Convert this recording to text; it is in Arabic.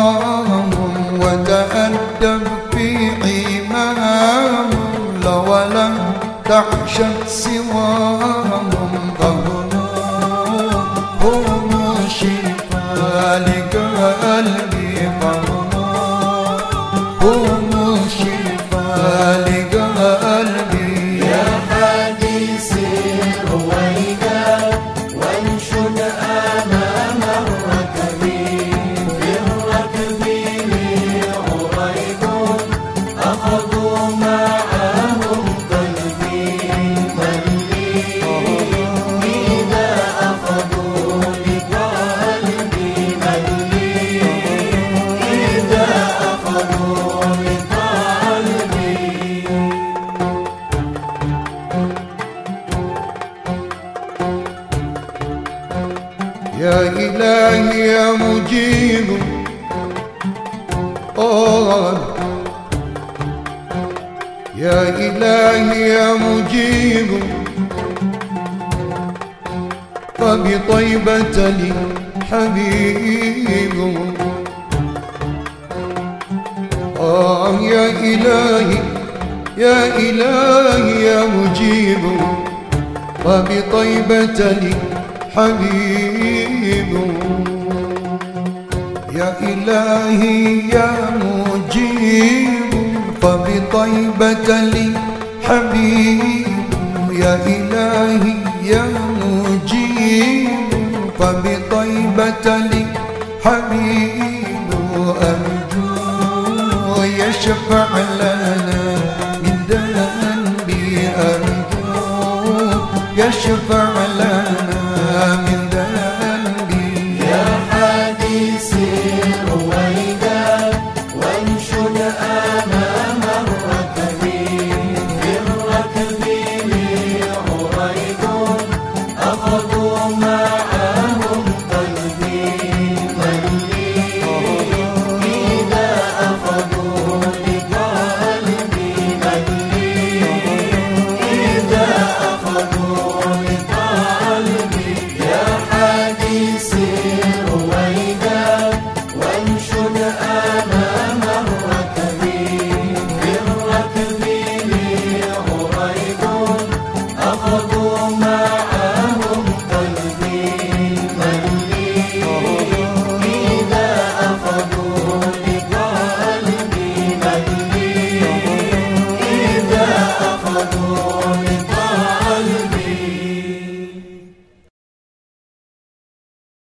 سواهم وتأدب في حماهم لولا تعشق سواهم يا إلهي يا مجيب. آه يا إلهي يا مجيب. فبطيبة لي حبيب آه يا إلهي يا إلهي يا مجيب. وبطيبة لي حبيب يا إلهي يا مجيب فبطيبة لي حبيب. يا إلهي يا مجيب فبطيبة لي حبيب. أرجو يشفع لنا من ذنبي أرجو يشفع لنا